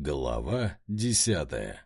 Глава десятая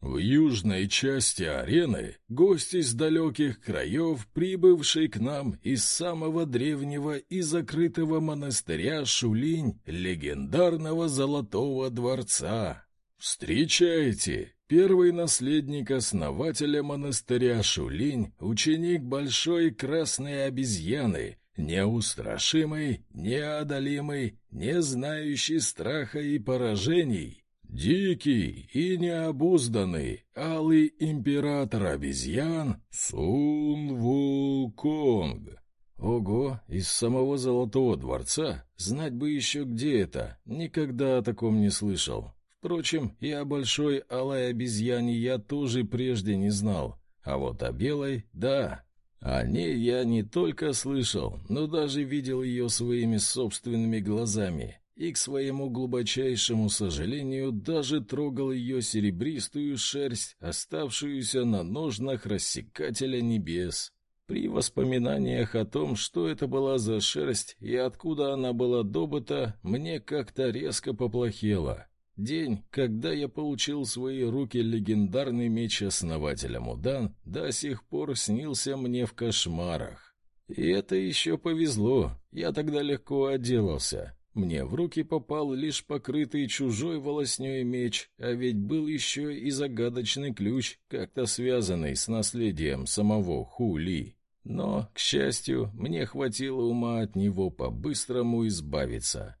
В южной части арены гость из далеких краев, прибывший к нам из самого древнего и закрытого монастыря Шулинь, легендарного Золотого Дворца. Встречайте, первый наследник основателя монастыря Шулинь, ученик Большой Красной Обезьяны, неустрашимый, неодолимый, не знающий страха и поражений, дикий и необузданный, алый император обезьян Сун Вулконг. Ого, из самого Золотого дворца? Знать бы еще где это, никогда о таком не слышал. Впрочем, и о большой алой обезьяне я тоже прежде не знал, а вот о белой — да, о ней я не только слышал, но даже видел ее своими собственными глазами, и, к своему глубочайшему сожалению, даже трогал ее серебристую шерсть, оставшуюся на ножнах рассекателя небес. При воспоминаниях о том, что это была за шерсть и откуда она была добыта, мне как-то резко поплохело. День, когда я получил в свои руки легендарный меч основателя Мудан, до сих пор снился мне в кошмарах. И это еще повезло, я тогда легко отделался. Мне в руки попал лишь покрытый чужой волосней меч, а ведь был еще и загадочный ключ, как-то связанный с наследием самого Хули. Но, к счастью, мне хватило ума от него по-быстрому избавиться.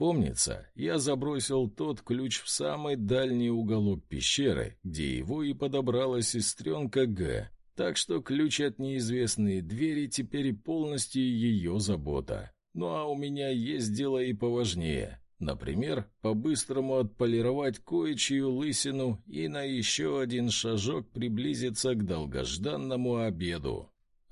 Помнится, я забросил тот ключ в самый дальний уголок пещеры, где его и подобрала сестренка Г, так что ключ от неизвестной двери теперь полностью ее забота. Ну а у меня есть дело и поважнее. Например, по-быстрому отполировать кое-чью лысину и на еще один шажок приблизиться к долгожданному обеду.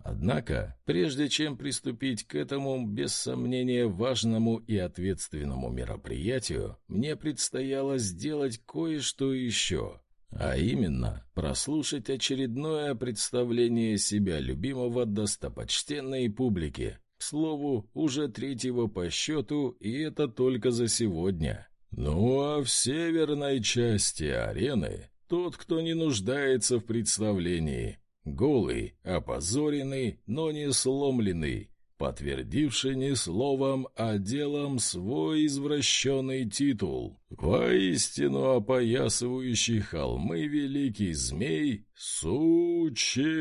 Однако, прежде чем приступить к этому, без сомнения, важному и ответственному мероприятию, мне предстояло сделать кое-что еще, а именно прослушать очередное представление себя любимого достопочтенной публики, к слову, уже третьего по счету, и это только за сегодня. Ну а в северной части арены тот, кто не нуждается в представлении, Голый, опозоренный, но не сломленный, подтвердивший не словом, а делом свой извращенный титул. Воистину опоясывающий холмы великий змей Сучень.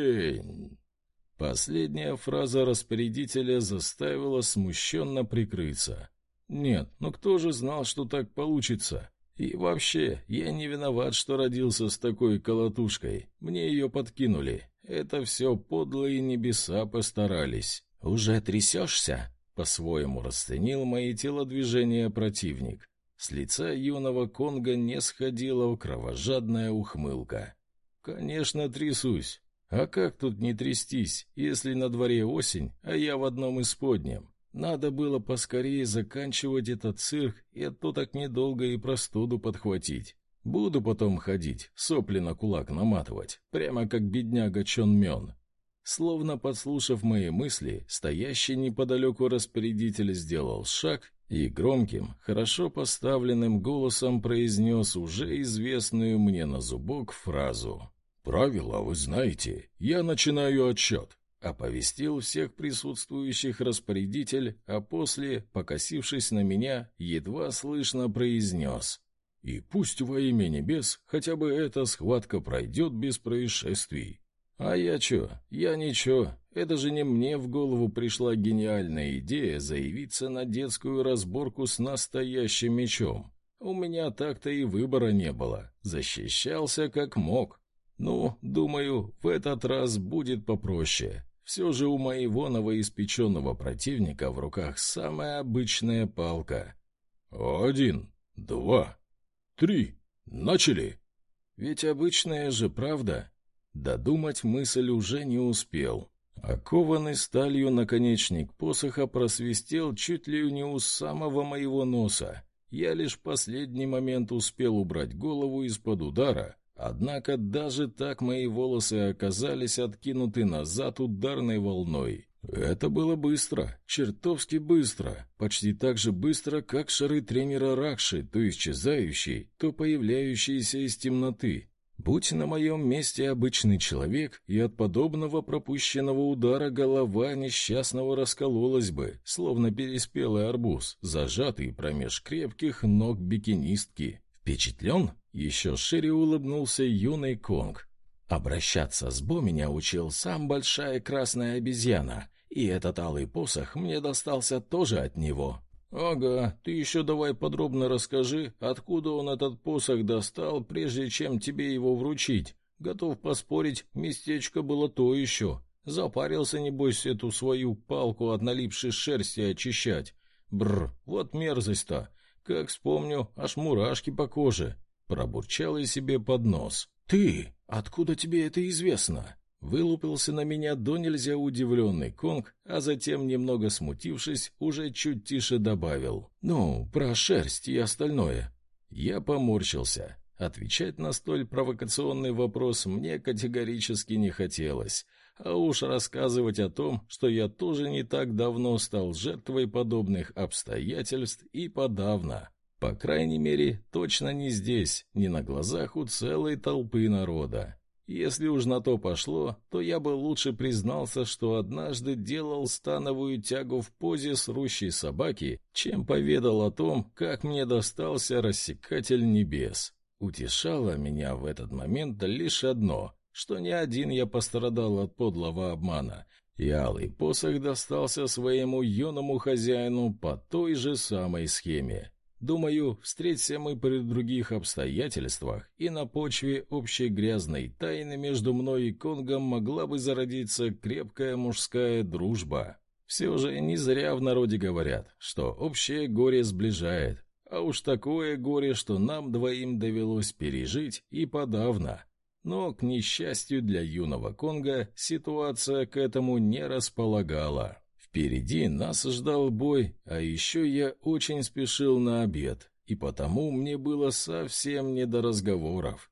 Последняя фраза распорядителя заставила смущенно прикрыться. Нет, ну кто же знал, что так получится? И вообще, я не виноват, что родился с такой колотушкой. Мне ее подкинули. Это все подлые небеса постарались. «Уже трясешься?» — по-своему расценил мои телодвижения противник. С лица юного Конга не сходила кровожадная ухмылка. «Конечно, трясусь. А как тут не трястись, если на дворе осень, а я в одном из подням? Надо было поскорее заканчивать этот цирк, и а то так недолго и простуду подхватить. Буду потом ходить, сопли на кулак наматывать, прямо как бедняга Чон Мён. Словно подслушав мои мысли, стоящий неподалеку распорядитель сделал шаг и громким, хорошо поставленным голосом произнес уже известную мне на зубок фразу. «Правила вы знаете, я начинаю отчет», — оповестил всех присутствующих распорядитель, а после, покосившись на меня, едва слышно произнес — и пусть во имя небес хотя бы эта схватка пройдет без происшествий. А я чё? Я ничего. Это же не мне в голову пришла гениальная идея заявиться на детскую разборку с настоящим мечом. У меня так-то и выбора не было. Защищался как мог. Ну, думаю, в этот раз будет попроще. Все же у моего новоиспеченного противника в руках самая обычная палка. «Один, два, Три. Начали!» Ведь обычная же правда. Додумать мысль уже не успел. Окованный сталью наконечник посоха просвистел чуть ли не у самого моего носа. Я лишь в последний момент успел убрать голову из-под удара, однако даже так мои волосы оказались откинуты назад ударной волной. Это было быстро, чертовски быстро, почти так же быстро, как шары тренера Ракши, то исчезающие, то появляющиеся из темноты. Будь на моем месте обычный человек, и от подобного пропущенного удара голова несчастного раскололась бы, словно переспелый арбуз, зажатый промеж крепких ног бикинистки. Впечатлен? Еще шире улыбнулся юный Конг. Обращаться с Бо меня учил сам большая красная обезьяна, и этот алый посох мне достался тоже от него. «Ага, ты еще давай подробно расскажи, откуда он этот посох достал, прежде чем тебе его вручить. Готов поспорить, местечко было то еще. Запарился, небось, эту свою палку от налипшей шерсти очищать. Бр, вот мерзость-то. Как вспомню, аж мурашки по коже». Пробурчал я себе под нос. «Ты? Откуда тебе это известно?» Вылупился на меня до нельзя удивленный Конг, а затем, немного смутившись, уже чуть тише добавил. «Ну, про шерсть и остальное». Я поморщился. Отвечать на столь провокационный вопрос мне категорически не хотелось. А уж рассказывать о том, что я тоже не так давно стал жертвой подобных обстоятельств и подавно. По крайней мере, точно не здесь, не на глазах у целой толпы народа. Если уж на то пошло, то я бы лучше признался, что однажды делал становую тягу в позе срущей собаки, чем поведал о том, как мне достался рассекатель небес. Утешало меня в этот момент лишь одно, что не один я пострадал от подлого обмана, и алый посох достался своему юному хозяину по той же самой схеме. Думаю, встреться мы при других обстоятельствах, и на почве общей грязной тайны между мной и Конгом могла бы зародиться крепкая мужская дружба. Все же не зря в народе говорят, что общее горе сближает, а уж такое горе, что нам двоим довелось пережить и подавно. Но, к несчастью для юного Конга, ситуация к этому не располагала. Впереди нас ждал бой, а еще я очень спешил на обед, и потому мне было совсем не до разговоров.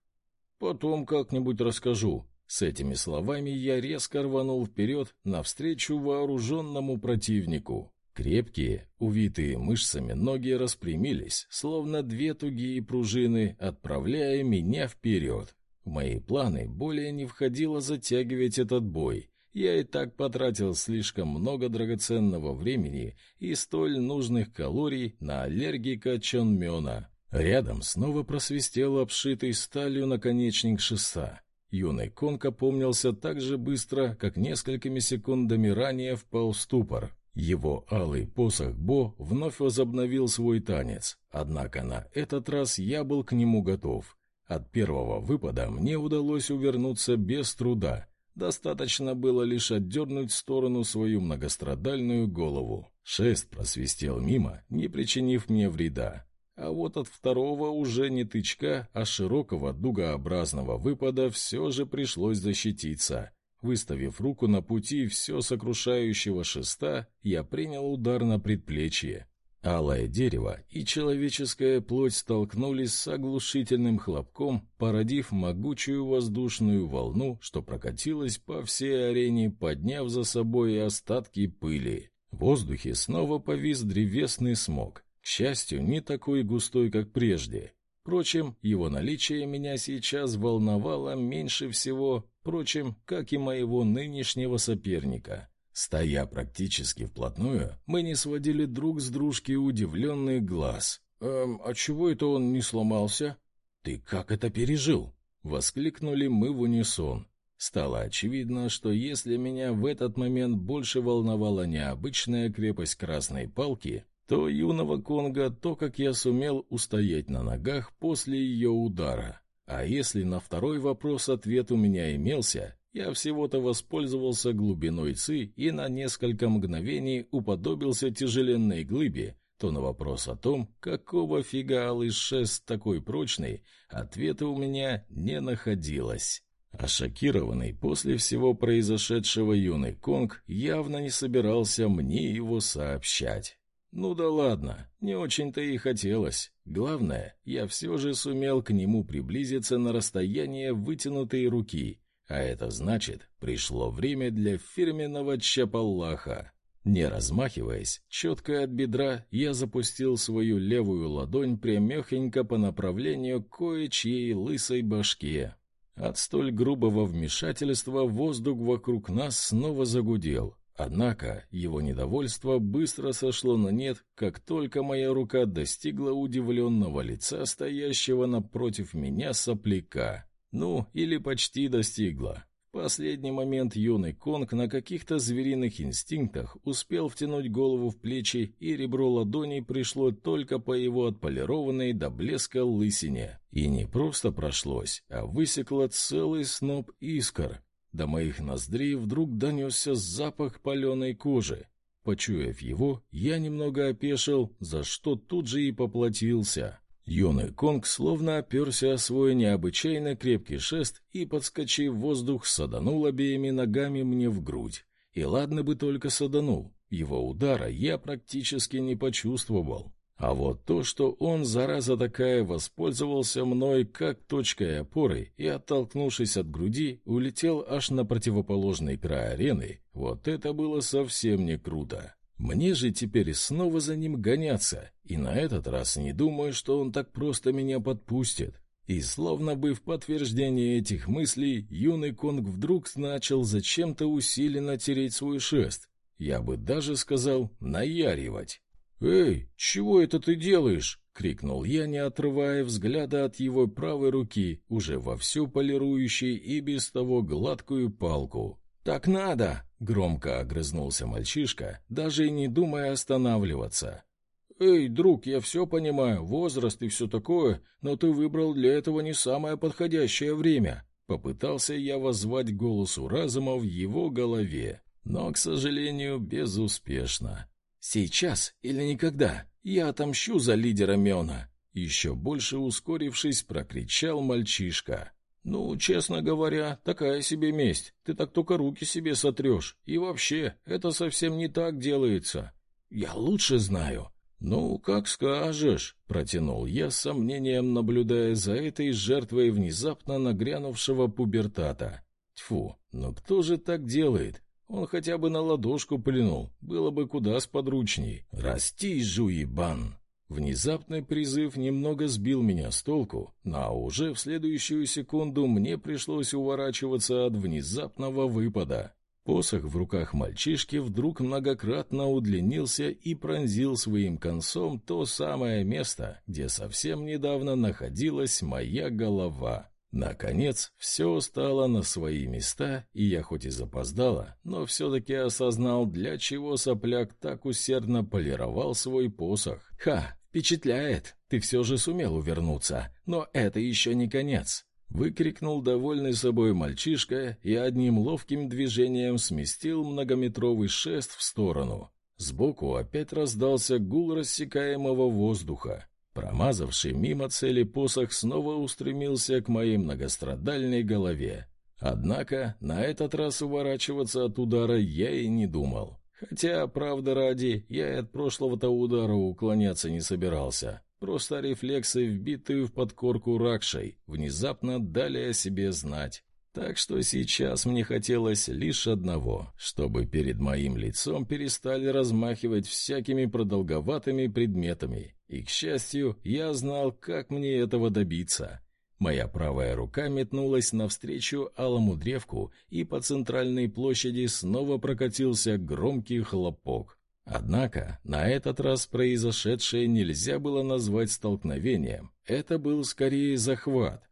Потом как-нибудь расскажу. С этими словами я резко рванул вперед навстречу вооруженному противнику. Крепкие, увитые мышцами ноги распрямились, словно две тугие пружины, отправляя меня вперед. В мои планы более не входило затягивать этот бой — я и так потратил слишком много драгоценного времени и столь нужных калорий на аллергика Чонмёна. Рядом снова просвистел обшитый сталью наконечник шеста. Юный конг опомнился так же быстро, как несколькими секундами ранее впал в ступор. Его алый посох Бо вновь возобновил свой танец, однако на этот раз я был к нему готов. От первого выпада мне удалось увернуться без труда — Достаточно было лишь отдернуть в сторону свою многострадальную голову. Шест просвистел мимо, не причинив мне вреда. А вот от второго уже не тычка, а широкого дугообразного выпада все же пришлось защититься. Выставив руку на пути все сокрушающего шеста, я принял удар на предплечье. Алое дерево и человеческая плоть столкнулись с оглушительным хлопком, породив могучую воздушную волну, что прокатилась по всей арене, подняв за собой остатки пыли. В воздухе снова повис древесный смог, к счастью, не такой густой, как прежде. Впрочем, его наличие меня сейчас волновало меньше всего, впрочем, как и моего нынешнего соперника — Стоя практически вплотную, мы не сводили друг с дружки удивленный глаз. «Эм, а чего это он не сломался?» «Ты как это пережил?» — воскликнули мы в унисон. Стало очевидно, что если меня в этот момент больше волновала необычная крепость красной палки, то юного Конга то, как я сумел устоять на ногах после ее удара. А если на второй вопрос ответ у меня имелся, я всего-то воспользовался глубиной ЦИ и на несколько мгновений уподобился тяжеленной глыбе, то на вопрос о том, какого фига алый шест такой прочный, ответа у меня не находилось. А шокированный после всего произошедшего юный Конг явно не собирался мне его сообщать. Ну да ладно, не очень-то и хотелось. Главное, я все же сумел к нему приблизиться на расстояние вытянутой руки — А это значит, пришло время для фирменного чапаллаха. Не размахиваясь, четко от бедра, я запустил свою левую ладонь прямехонько по направлению кое-чьей лысой башке. От столь грубого вмешательства воздух вокруг нас снова загудел. Однако его недовольство быстро сошло на нет, как только моя рука достигла удивленного лица стоящего напротив меня сопляка. Ну, или почти достигла. В последний момент юный Конг на каких-то звериных инстинктах успел втянуть голову в плечи, и ребро ладони пришло только по его отполированной до блеска лысине. И не просто прошлось, а высекло целый сноп искр, до моих ноздрей вдруг донесся запах паленой кожи. Почуяв его, я немного опешил, за что тут же и поплатился. Юный конг словно оперся о свой необычайно крепкий шест и, подскочив в воздух, саданул обеими ногами мне в грудь. И ладно бы только саданул, его удара я практически не почувствовал. А вот то, что он, зараза такая, воспользовался мной как точкой опоры и, оттолкнувшись от груди, улетел аж на противоположный край арены, вот это было совсем не круто. Мне же теперь снова за ним гоняться, и на этот раз не думаю, что он так просто меня подпустит. И словно бы в подтверждение этих мыслей, юный Конг вдруг начал зачем-то усиленно тереть свой шест. Я бы даже сказал, наяривать. «Эй, чего это ты делаешь?» — крикнул я, не отрывая взгляда от его правой руки, уже вовсю полирующей и без того гладкую палку. «Так надо!» — громко огрызнулся мальчишка, даже и не думая останавливаться. «Эй, друг, я все понимаю, возраст и все такое, но ты выбрал для этого не самое подходящее время». Попытался я воззвать голосу разума в его голове, но, к сожалению, безуспешно. Сейчас или никогда я отомщу за лидера Мена. Еще больше ускорившись, прокричал мальчишка. «Ну, честно говоря, такая себе месть. Ты так только руки себе сотрешь. И вообще, это совсем не так делается. Я лучше знаю». «Ну, как скажешь», — протянул я с сомнением, наблюдая за этой жертвой внезапно нагрянувшего пубертата. Тьфу, но кто же так делает? Он хотя бы на ладошку плюнул, было бы куда сподручней. «Расти, жуебан!» Внезапный призыв немного сбил меня с толку, но уже в следующую секунду мне пришлось уворачиваться от внезапного выпада. Посох в руках мальчишки вдруг многократно удлинился и пронзил своим концом то самое место, где совсем недавно находилась моя голова. Наконец, все стало на свои места, и я хоть и запоздала, но все-таки осознал, для чего сопляк так усердно полировал свой посох. «Ха, впечатляет! Ты все же сумел увернуться, но это еще не конец!» Выкрикнул довольный собой мальчишка и одним ловким движением сместил многометровый шест в сторону. Сбоку опять раздался гул рассекаемого воздуха. Промазавший мимо цели посох снова устремился к моей многострадальной голове. Однако на этот раз уворачиваться от удара я и не думал. Хотя, правда ради, я и от прошлого-то удара уклоняться не собирался. Просто рефлексы, вбитые в подкорку ракшей, внезапно дали о себе знать. Так что сейчас мне хотелось лишь одного, чтобы перед моим лицом перестали размахивать всякими продолговатыми предметами. И, к счастью, я знал, как мне этого добиться. Моя правая рука метнулась навстречу алому древку, и по центральной площади снова прокатился громкий хлопок. Однако на этот раз произошедшее нельзя было назвать столкновением. Это был скорее захват.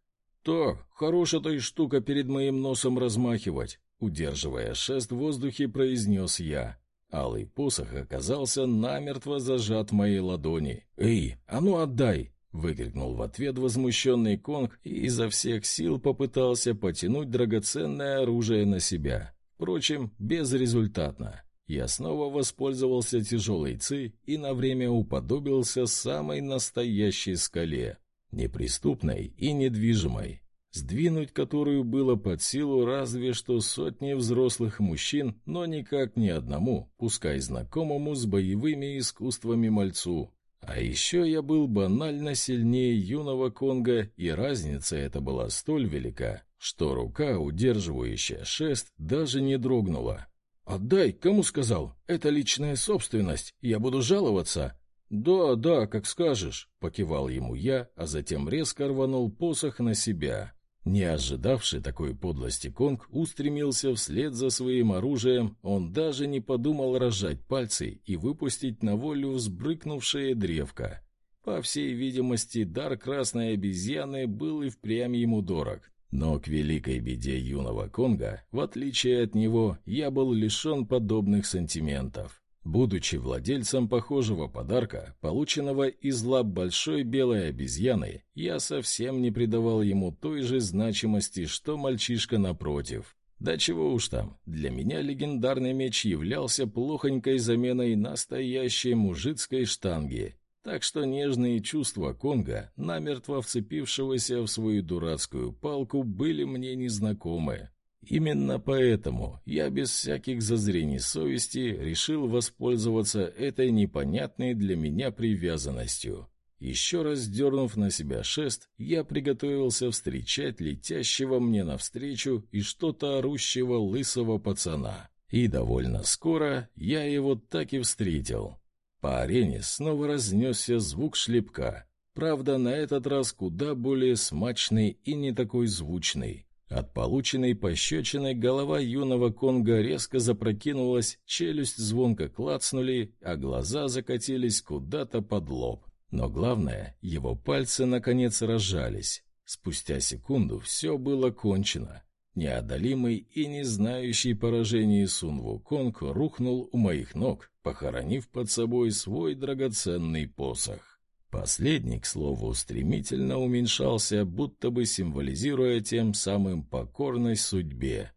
«Так, хорошая эта штука перед моим носом размахивать», — удерживая шест в воздухе, произнес я. Алый посох оказался намертво зажат в моей ладони. «Эй, а ну отдай!» — выкрикнул в ответ возмущенный Конг и изо всех сил попытался потянуть драгоценное оружие на себя. Впрочем, безрезультатно. Я снова воспользовался тяжелой ци и на время уподобился самой настоящей скале неприступной и недвижимой, сдвинуть которую было под силу разве что сотни взрослых мужчин, но никак не одному, пускай знакомому с боевыми искусствами мальцу. А еще я был банально сильнее юного Конга, и разница эта была столь велика, что рука, удерживающая шест, даже не дрогнула. «Отдай, кому сказал? Это личная собственность, я буду жаловаться». «Да, да, как скажешь», — покивал ему я, а затем резко рванул посох на себя. Не ожидавший такой подлости Конг устремился вслед за своим оружием, он даже не подумал разжать пальцы и выпустить на волю взбрыкнувшее древко. По всей видимости, дар красной обезьяны был и впрямь ему дорог. Но к великой беде юного Конга, в отличие от него, я был лишен подобных сантиментов. Будучи владельцем похожего подарка, полученного из лап большой белой обезьяны, я совсем не придавал ему той же значимости, что мальчишка напротив. Да чего уж там, для меня легендарный меч являлся плохонькой заменой настоящей мужицкой штанги, так что нежные чувства Конга, намертво вцепившегося в свою дурацкую палку, были мне незнакомы. Именно поэтому я без всяких зазрений совести решил воспользоваться этой непонятной для меня привязанностью. Еще раз дернув на себя шест, я приготовился встречать летящего мне навстречу и что-то орущего лысого пацана. И довольно скоро я его так и встретил. По арене снова разнесся звук шлепка. Правда, на этот раз куда более смачный и не такой звучный. От полученной пощечины голова юного Конга резко запрокинулась, челюсть звонко клацнули, а глаза закатились куда-то под лоб. Но главное, его пальцы наконец разжались. Спустя секунду все было кончено. Неодолимый и не знающий поражений Сун Конг рухнул у моих ног, похоронив под собой свой драгоценный посох. Последний, к слову, стремительно уменьшался, будто бы символизируя тем самым покорность судьбе.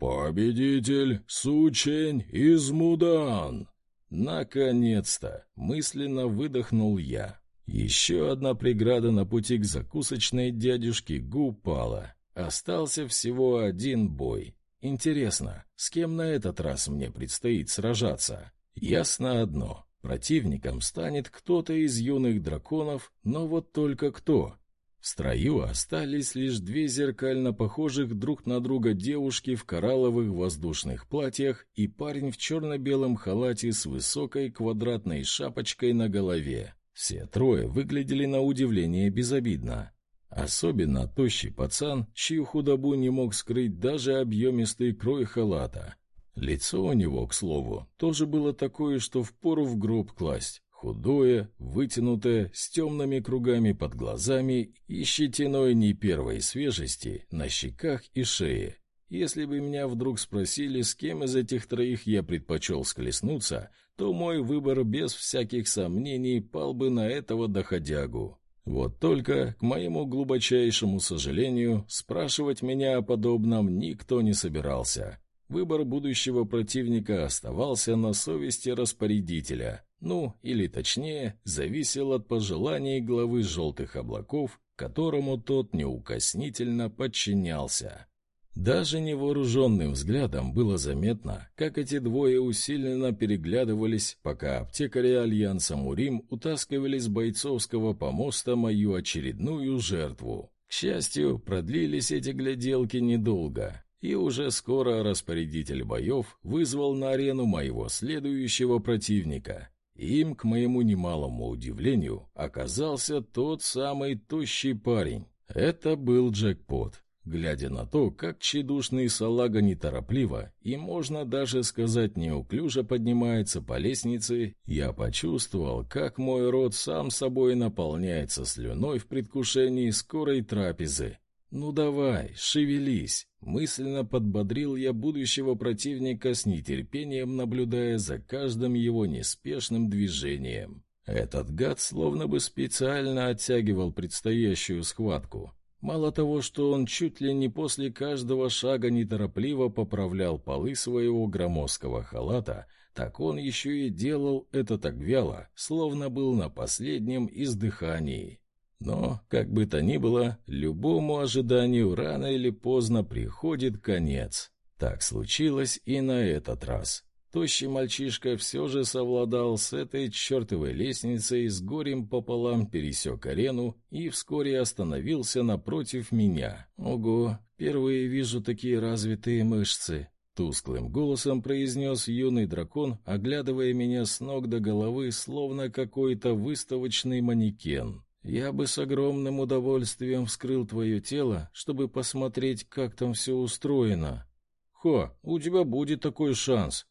«Победитель Сучень из Мудан!» Наконец-то! Мысленно выдохнул я. Еще одна преграда на пути к закусочной дядюшки Гу пала. Остался всего один бой. Интересно, с кем на этот раз мне предстоит сражаться? Ясно одно. Противником станет кто-то из юных драконов, но вот только кто? В строю остались лишь две зеркально похожих друг на друга девушки в коралловых воздушных платьях и парень в черно-белом халате с высокой квадратной шапочкой на голове. Все трое выглядели на удивление безобидно. Особенно тощий пацан, чью худобу не мог скрыть даже объемистый крой халата. Лицо у него, к слову, тоже было такое, что впору в гроб класть. Худое, вытянутое, с темными кругами под глазами и щетиной не первой свежести на щеках и шее. Если бы меня вдруг спросили, с кем из этих троих я предпочел склеснуться, то мой выбор без всяких сомнений пал бы на этого доходягу. Вот только, к моему глубочайшему сожалению, спрашивать меня о подобном никто не собирался. Выбор будущего противника оставался на совести распорядителя, ну, или точнее, зависел от пожеланий главы «желтых облаков», которому тот неукоснительно подчинялся. Даже невооруженным взглядом было заметно, как эти двое усиленно переглядывались, пока аптекари Альянса Мурим утаскивали с бойцовского помоста мою очередную жертву. К счастью, продлились эти гляделки недолго. И уже скоро распорядитель боев вызвал на арену моего следующего противника. Им, к моему немалому удивлению, оказался тот самый тощий парень. Это был джекпот. Глядя на то, как тщедушный салага неторопливо и, можно даже сказать, неуклюже поднимается по лестнице, я почувствовал, как мой рот сам собой наполняется слюной в предвкушении скорой трапезы. «Ну давай, шевелись!» Мысленно подбодрил я будущего противника с нетерпением, наблюдая за каждым его неспешным движением. Этот гад словно бы специально оттягивал предстоящую схватку. Мало того, что он чуть ли не после каждого шага неторопливо поправлял полы своего громоздкого халата, так он еще и делал это так вяло, словно был на последнем издыхании. Но, как бы то ни было, любому ожиданию рано или поздно приходит конец. Так случилось и на этот раз. Тощий мальчишка все же совладал с этой чертовой лестницей, с горем пополам пересек арену и вскоре остановился напротив меня. Ого, впервые вижу такие развитые мышцы. Тусклым голосом произнес юный дракон, оглядывая меня с ног до головы, словно какой-то выставочный манекен. «Я бы с огромным удовольствием вскрыл твое тело, чтобы посмотреть, как там все устроено». «Хо, у тебя будет такой шанс»,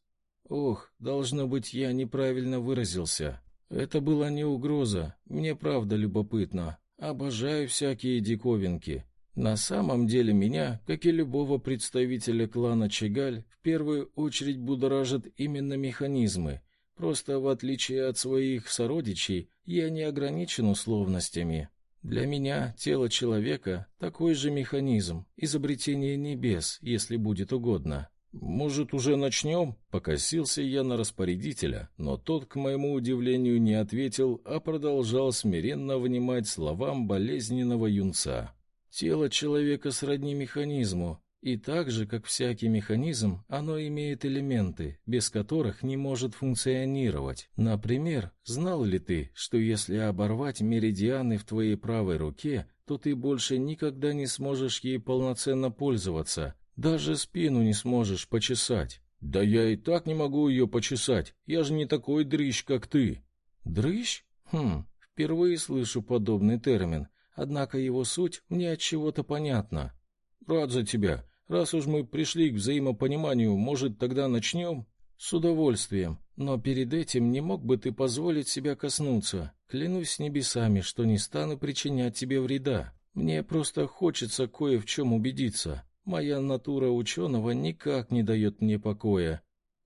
Ох, должно быть, я неправильно выразился. Это была не угроза. Мне правда любопытно. Обожаю всякие диковинки. На самом деле меня, как и любого представителя клана Чегаль, в первую очередь будоражат именно механизмы. Просто в отличие от своих сородичей, я не ограничен условностями. Для меня тело человека такой же механизм, изобретение небес, если будет угодно. «Может, уже начнем?» — покосился я на распорядителя, но тот, к моему удивлению, не ответил, а продолжал смиренно внимать словам болезненного юнца. «Тело человека сродни механизму, и так же, как всякий механизм, оно имеет элементы, без которых не может функционировать. Например, знал ли ты, что если оборвать меридианы в твоей правой руке, то ты больше никогда не сможешь ей полноценно пользоваться, даже спину не сможешь почесать. Да я и так не могу ее почесать. Я же не такой дрыщ, как ты. Дрыщ? Хм, впервые слышу подобный термин. Однако его суть мне от чего-то понятна. Рад за тебя. Раз уж мы пришли к взаимопониманию, может, тогда начнем? С удовольствием. Но перед этим не мог бы ты позволить себя коснуться? Клянусь небесами, что не стану причинять тебе вреда. Мне просто хочется кое в чем убедиться. Моя натура ученого никак не дает мне покоя.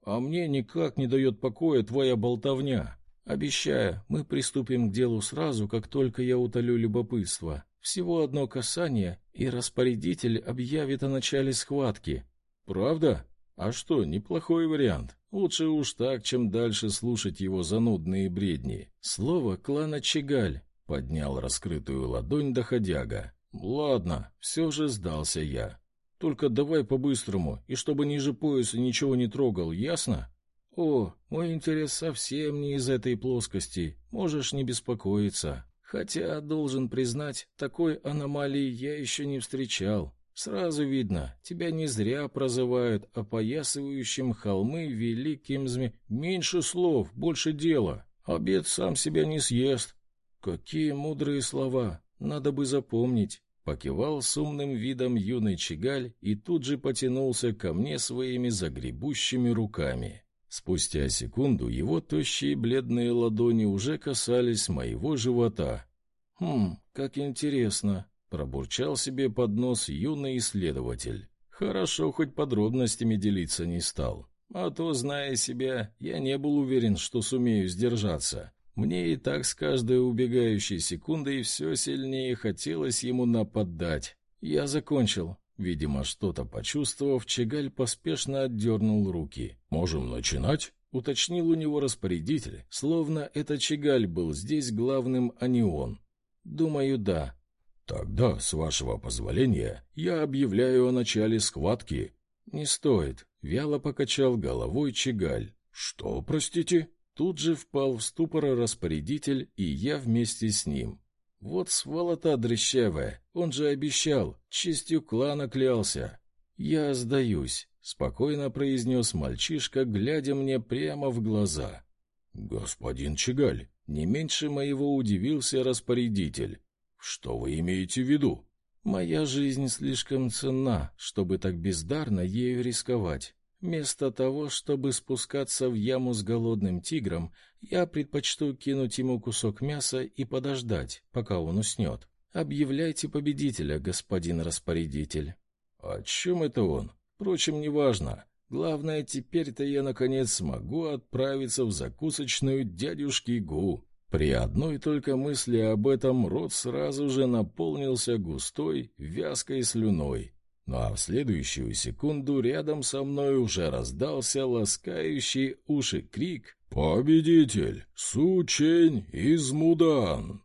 А мне никак не дает покоя твоя болтовня. Обещаю, мы приступим к делу сразу, как только я утолю любопытство. Всего одно касание, и распорядитель объявит о начале схватки. Правда? А что, неплохой вариант. Лучше уж так, чем дальше слушать его занудные бредни. Слово клана Чегаль поднял раскрытую ладонь доходяга. Ладно, все же сдался я. Только давай по-быстрому, и чтобы ниже пояса ничего не трогал, ясно? О, мой интерес совсем не из этой плоскости, можешь не беспокоиться. Хотя, должен признать, такой аномалии я еще не встречал. Сразу видно, тебя не зря прозывают опоясывающим холмы великим зме... Меньше слов, больше дела. Обед сам себя не съест. Какие мудрые слова, надо бы запомнить. Покивал с умным видом юный чигаль и тут же потянулся ко мне своими загребущими руками. Спустя секунду его тощие бледные ладони уже касались моего живота. «Хм, как интересно!» — пробурчал себе под нос юный исследователь. Хорошо, хоть подробностями делиться не стал. А то, зная себя, я не был уверен, что сумею сдержаться. Мне и так с каждой убегающей секундой все сильнее хотелось ему нападать. Я закончил. Видимо, что-то почувствовав, Чегаль поспешно отдернул руки. «Можем начинать?» — уточнил у него распорядитель, словно это Чегаль был здесь главным, а не он. «Думаю, да». «Тогда, с вашего позволения, я объявляю о начале схватки». «Не стоит», — вяло покачал головой Чегаль. «Что, простите?» Тут же впал в ступор распорядитель, и я вместе с ним. Вот сволота дрыщавая, он же обещал, честью клана клялся. Я сдаюсь, спокойно произнес мальчишка, глядя мне прямо в глаза. Господин Чигаль, не меньше моего удивился распорядитель. Что вы имеете в виду? Моя жизнь слишком ценна, чтобы так бездарно ею рисковать. Вместо того, чтобы спускаться в яму с голодным тигром, я предпочту кинуть ему кусок мяса и подождать, пока он уснет. Объявляйте победителя, господин распорядитель. О чем это он? Впрочем, неважно. Главное, теперь-то я наконец смогу отправиться в закусочную дядюшки Гу. При одной только мысли об этом рот сразу же наполнился густой, вязкой слюной. Ну а в следующую секунду рядом со мной уже раздался ласкающий уши крик «Победитель! Сучень из Мудан!»